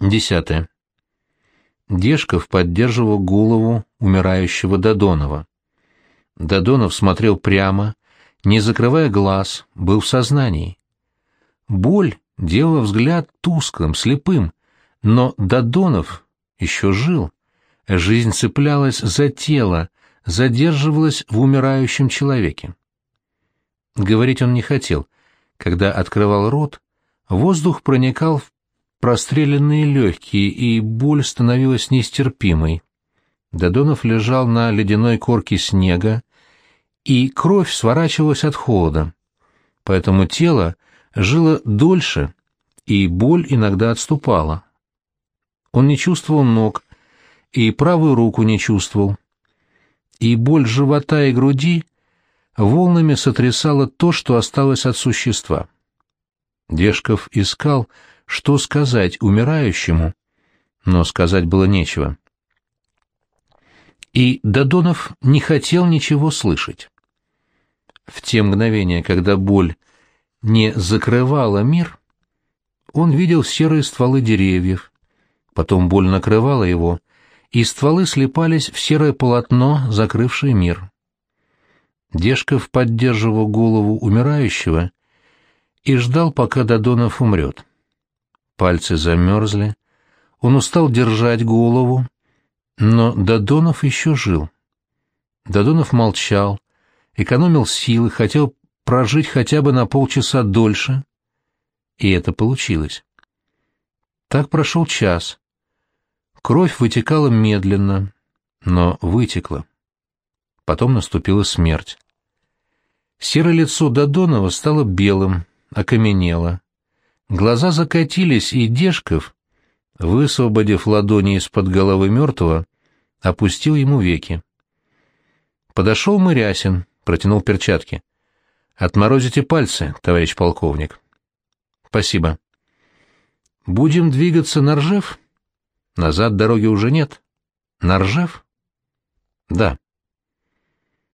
Десятое. Дежков поддерживал голову умирающего Додонова. Додонов смотрел прямо, не закрывая глаз, был в сознании. Боль делала взгляд тусклым, слепым, но Додонов еще жил. Жизнь цеплялась за тело, задерживалась в умирающем человеке. Говорить он не хотел. Когда открывал рот, воздух проникал в простреленные легкие, и боль становилась нестерпимой. Додонов лежал на ледяной корке снега, и кровь сворачивалась от холода. Поэтому тело жило дольше, и боль иногда отступала. Он не чувствовал ног, и правую руку не чувствовал. И боль живота и груди волнами сотрясала то, что осталось от существа. Дежков искал, что сказать умирающему, но сказать было нечего. И Додонов не хотел ничего слышать. В те мгновения, когда боль не закрывала мир, он видел серые стволы деревьев, потом боль накрывала его, и стволы слепались в серое полотно, закрывшее мир. Дежков поддерживал голову умирающего и ждал, пока Додонов умрет. Пальцы замерзли, он устал держать голову, но Додонов еще жил. Додонов молчал, экономил силы, хотел прожить хотя бы на полчаса дольше, и это получилось. Так прошел час. Кровь вытекала медленно, но вытекла. Потом наступила смерть. Серое лицо Додонова стало белым, окаменело. Глаза закатились, и Дежков, высвободив ладони из-под головы мертвого, опустил ему веки. Подошел Мырясин, протянул перчатки. «Отморозите пальцы, товарищ полковник». «Спасибо». «Будем двигаться на Ржев?» «Назад дороги уже нет». «На Ржев?» «Да».